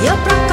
Your